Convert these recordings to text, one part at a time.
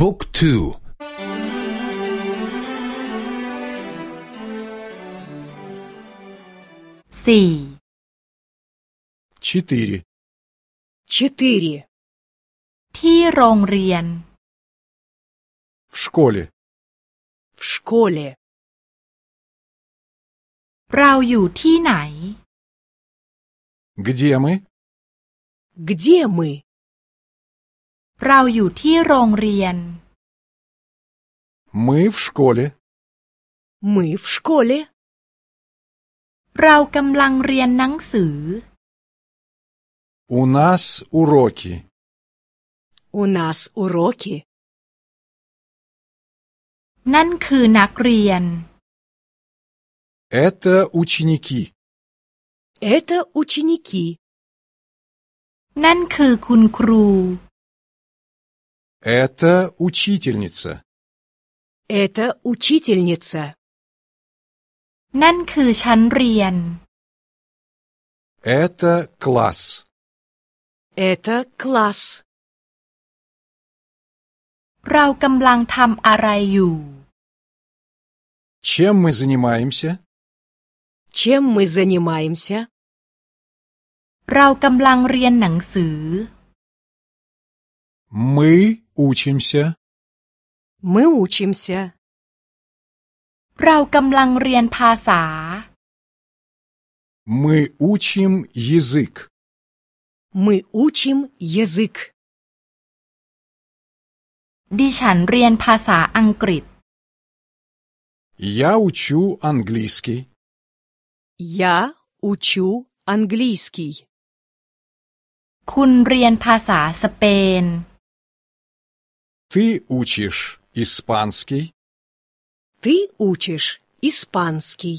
บุ๊กทู สี่ четыре, Четыре. ที่โรงเรียน в школе, В школе. เราอยู่ที่ไหน где мы, Где мы? เราอยู่ที่โรงเรียน мы в школе, Мы в школе. เรากำลังเรียนหนังสือ у нас уроки, У нас уроки. นั่นคือนักเรียน это ученики, Это ученики. นั่นคือคุณครู Это учительница. Это учительница. นั่นคือชั้นเรียน Это класс. Это класс. เรากำลังทำอะไรอยู่ Чем мы занимаемся? Чем мы занимаемся? เรากำลังเรียนหนังสือ Мы учимся, Мы учимся. เรากำลังเรียนภาษา мы учим язык, Мы учим язык. ดิฉันเรียนภาษาอังกฤษ я учу английский, Я учу английский. คุณเรียนภาษาสเปน ты учишь испанский, Ты учишь испанский.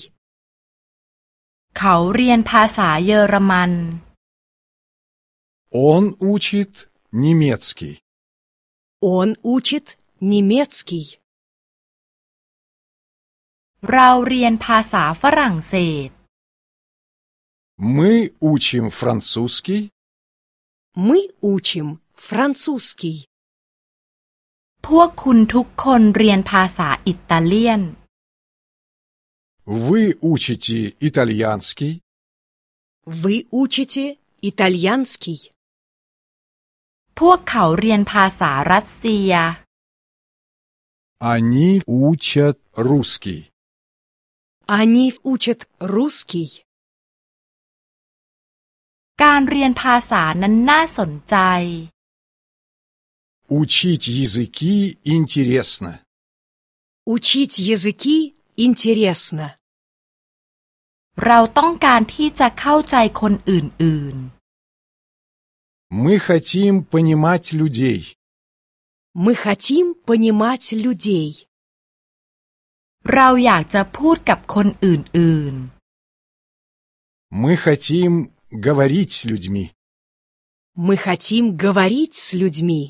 เขาเรียนภาษาเยอรมัน он учит немецкий, Он учит немецкий. เราเรียนภาษาฝรั่งเศส мы учим французский, Мы учим французский. พวกคุณทุกคนเรียนภาษาอิตาเลียน вы учите итальянский, Вы учите итальянский. พวกเขาเรียนภาษารัสเซีย они учат русский. Они учат русский. การเรียนภาษานั้นน่าสนใจ Учить языки интересно. Учить языки интересно. เราต้องการที่จะเข้าใจคนอื่น Мы хотим понимать людей. Мы хотим понимать людей. ๆ เราอยากจะพูดกับคนอื่น Мы хотим говорить с людьми. Мы хотим говорить с людьми.